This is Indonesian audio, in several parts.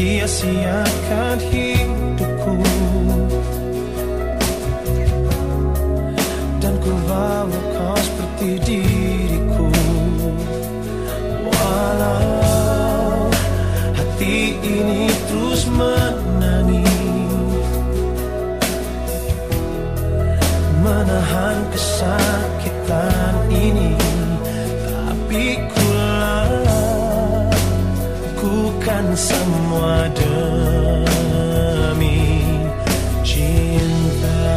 sia-siakan hidupku. Dan ku bawa kau seperti diriku. Walau hati ini terus menangis Menahan kesakitan ini. Tapi ku semua demi cinta.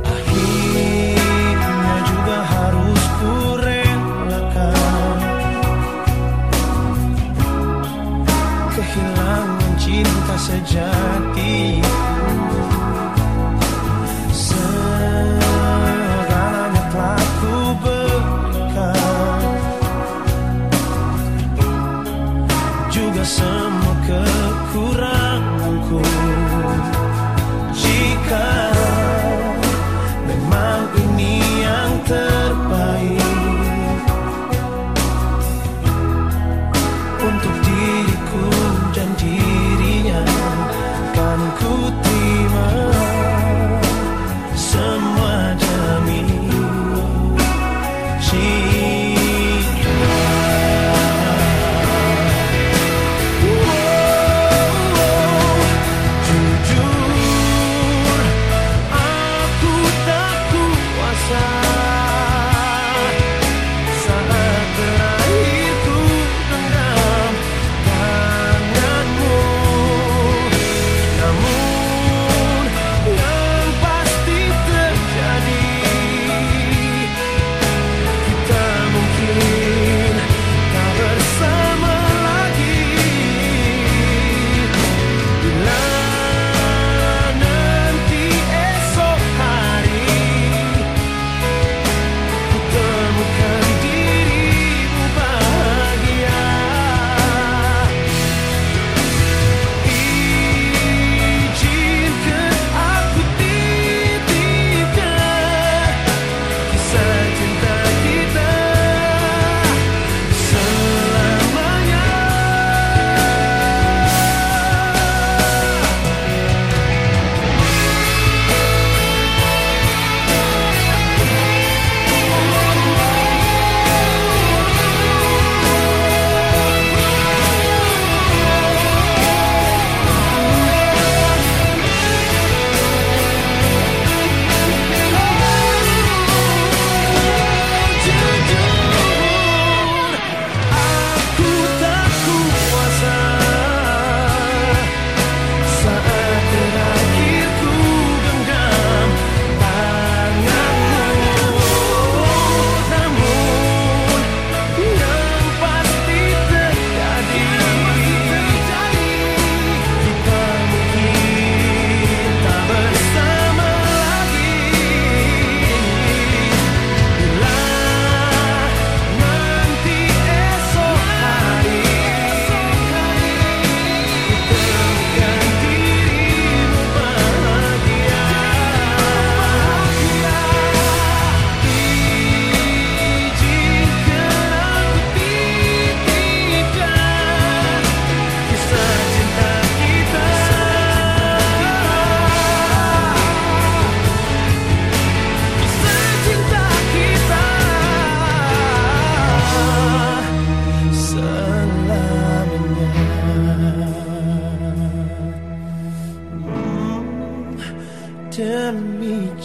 Akhirnya juga harus ku relakan. Kehilangan cinta sejati. kekuranganku. Jika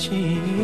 心